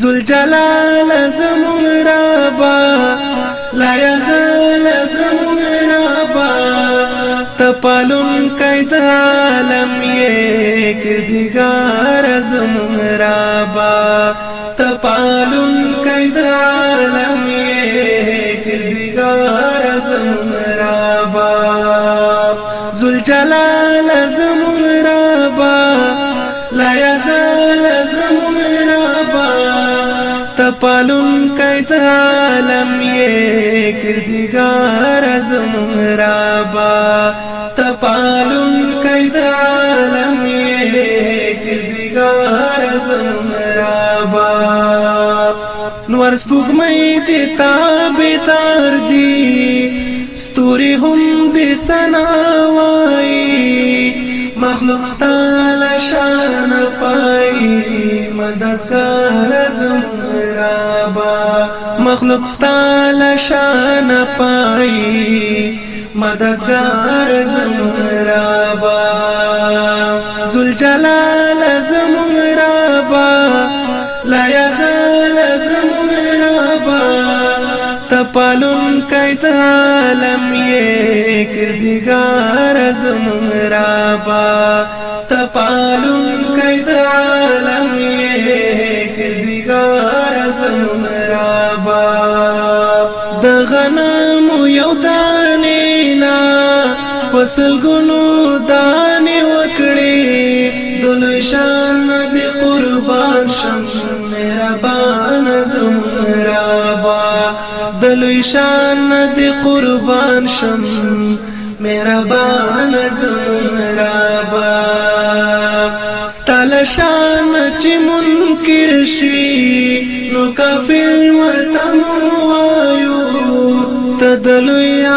زلجلال زمون ربا لا يزال زمون ربا تپالون قید عالم یہ کردگار زمون ربا تپالون قید عالم یہ کردگار زمون ربا زلجلال لا يزال زمون تپلون کید عالم یې کردګار زمون رابا تپلون کید عالم یې کردګار زمون رابا نور سپوږمۍ دې تابتار دی ستوري هم دې سنا وای مخلوق ستاله شان پای مددگار ربا مخلوق ستاله شان پای مددگار زمون ربا ذوالجلال زمون ربا لا یزال زمون ربا تپالون کایت عالم یې کردگار زمون ربا تپالون د غنم یو دانې نه پسلګونو دانې وکړې دل شان دې قربان شم مهربان زمرابا دل شان دې قربان شم مهربان زمرابا ستل شان چې منکر شي نو کافر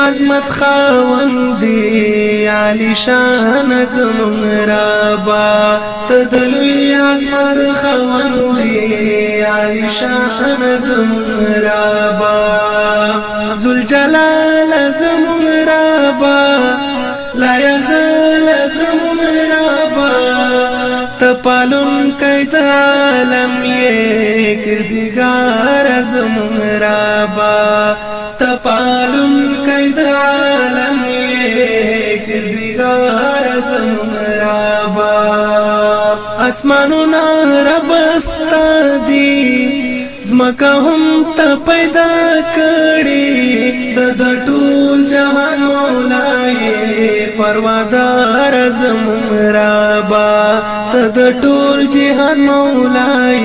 عظمت خاوندی علی شان زمون رابا تدلوی عظمت خاوندی علی شان زمون رابا زلجلال زمون رابا لا یزال زمون رابا تپالون کید عالم یہ کردگار زمون رابا تپالون کردگار زمرابا اسمانونا رب استادی زمکا هم تا پیدا کړی د د ټول جهان مولای پروادار زمرابا ته د ټول جهان مولای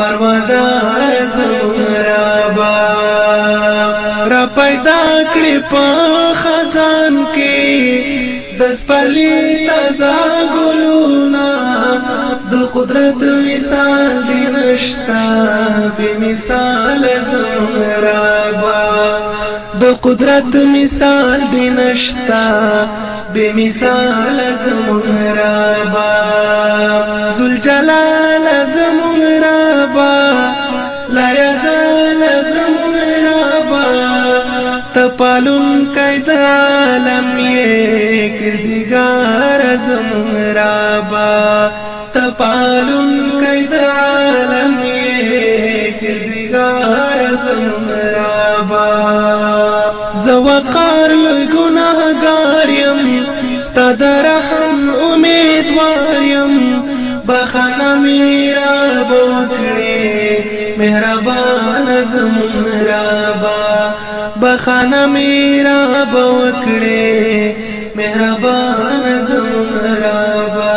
پروادار زمرابا را پیدا کړی په خزان کې د سپلی تازه ګلونا د قدرت مثال دی نشتا به مثال زمرابا د قدرت مثال دی نشتا به مثال زمرابا ذل جلال زمرابا لا تپالون پالون قید عالم یې کردګار زمرا با تپالون پالون قید عالم یې کردګار زمرا با زوقار لوی ګناهګار يم ستاد رحم امیدوار يم بخانه میرا بوکړې مهربان زمرا با بخانه میرا بوکړې مهربان زمرا با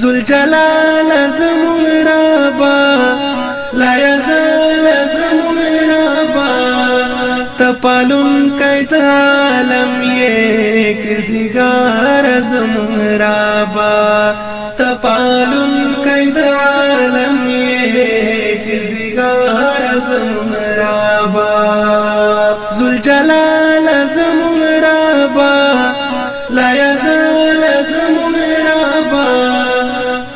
ذل جلال زمرا با لا یزال زمرا با تپالون کایت عالم یې کردګار زمرا با تپالون کایت عالم یې کردګار زمرا الجلال زمون ربا لا يزال زمون ربا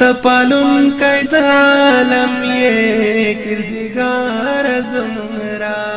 تپالون کید عالم یہ کردگار زمون ربا